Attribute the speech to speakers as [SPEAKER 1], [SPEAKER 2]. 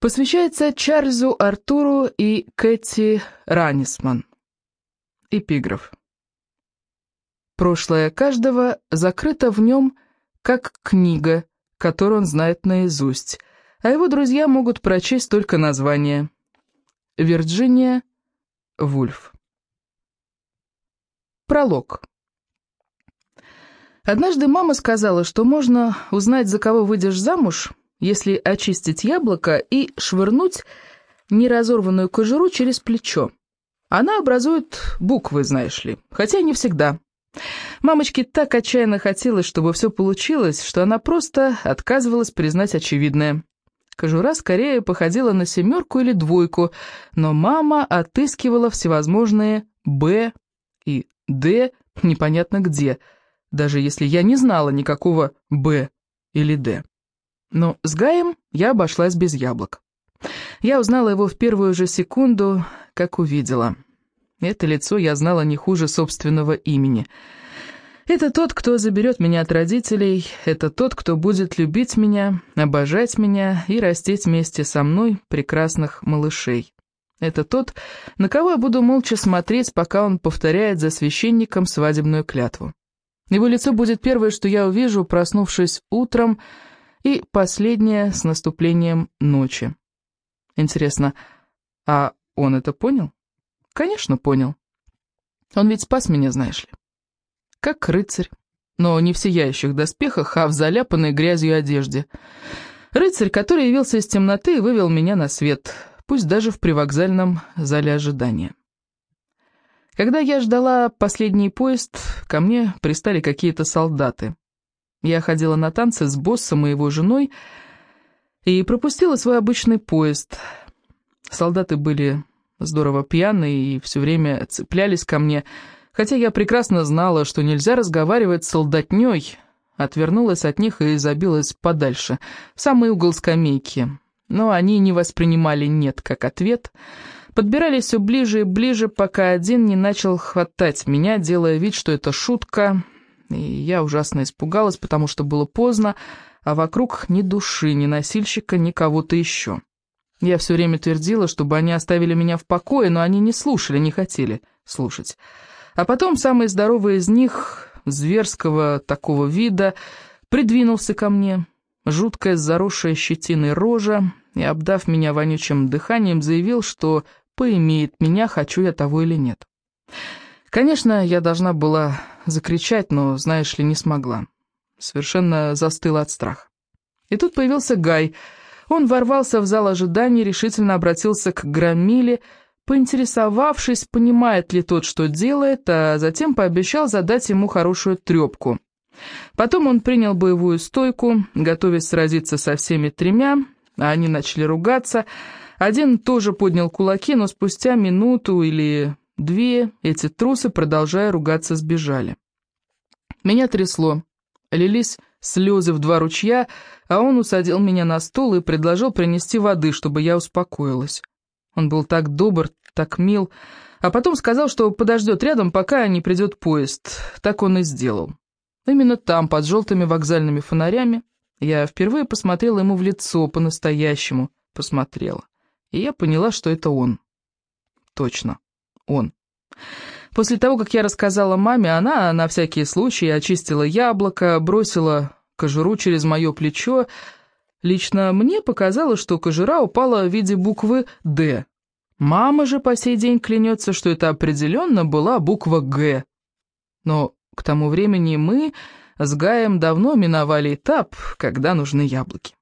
[SPEAKER 1] Посвящается Чарльзу Артуру и Кэти Ранисман. Эпиграф. Прошлое каждого закрыто в нем, как книга, которую он знает наизусть, а его друзья могут прочесть только название. Вирджиния Вульф. Пролог. Однажды мама сказала, что можно узнать, за кого выйдешь замуж, если очистить яблоко и швырнуть неразорванную кожуру через плечо. Она образует буквы, знаешь ли, хотя не всегда. Мамочке так отчаянно хотелось, чтобы все получилось, что она просто отказывалась признать очевидное. Кожура скорее походила на семерку или двойку, но мама отыскивала всевозможные «Б» и «Д» непонятно где, даже если я не знала никакого «Б» или «Д». Но с Гаем я обошлась без яблок. Я узнала его в первую же секунду, как увидела. Это лицо я знала не хуже собственного имени. Это тот, кто заберет меня от родителей, это тот, кто будет любить меня, обожать меня и растить вместе со мной прекрасных малышей. Это тот, на кого я буду молча смотреть, пока он повторяет за священником свадебную клятву. Его лицо будет первое, что я увижу, проснувшись утром, и последнее с наступлением ночи. Интересно, а он это понял? Конечно, понял. Он ведь спас меня, знаешь ли. Как рыцарь, но не в сияющих доспехах, а в заляпанной грязью одежде. Рыцарь, который явился из темноты и вывел меня на свет, пусть даже в привокзальном зале ожидания. Когда я ждала последний поезд, ко мне пристали какие-то солдаты. Я ходила на танцы с боссом и его женой и пропустила свой обычный поезд. Солдаты были здорово пьяные и все время цеплялись ко мне, хотя я прекрасно знала, что нельзя разговаривать с солдатней, отвернулась от них и забилась подальше, в самый угол скамейки. Но они не воспринимали «нет» как ответ, подбирались все ближе и ближе, пока один не начал хватать меня, делая вид, что это шутка — и я ужасно испугалась, потому что было поздно, а вокруг ни души, ни носильщика, ни кого-то еще. Я все время твердила, чтобы они оставили меня в покое, но они не слушали, не хотели слушать. А потом самый здоровый из них, зверского такого вида, придвинулся ко мне, жуткая заросшая щетиной рожа, и, обдав меня вонючим дыханием, заявил, что поимеет меня, хочу я того или нет. Конечно, я должна была закричать, но, знаешь ли, не смогла. Совершенно застыла от страха. И тут появился Гай. Он ворвался в зал ожидания, решительно обратился к Громиле, поинтересовавшись, понимает ли тот, что делает, а затем пообещал задать ему хорошую трепку. Потом он принял боевую стойку, готовясь сразиться со всеми тремя, а они начали ругаться. Один тоже поднял кулаки, но спустя минуту или Две, эти трусы, продолжая ругаться, сбежали. Меня трясло. Лились слезы в два ручья, а он усадил меня на стул и предложил принести воды, чтобы я успокоилась. Он был так добр, так мил, а потом сказал, что подождет рядом, пока не придет поезд. Так он и сделал. Именно там, под желтыми вокзальными фонарями, я впервые посмотрела ему в лицо, по-настоящему посмотрела. И я поняла, что это он. Точно он. После того, как я рассказала маме, она на всякий случай очистила яблоко, бросила кожуру через мое плечо. Лично мне показалось, что кожура упала в виде буквы «Д». Мама же по сей день клянется, что это определенно была буква «Г». Но к тому времени мы с Гаем давно миновали этап, когда нужны яблоки.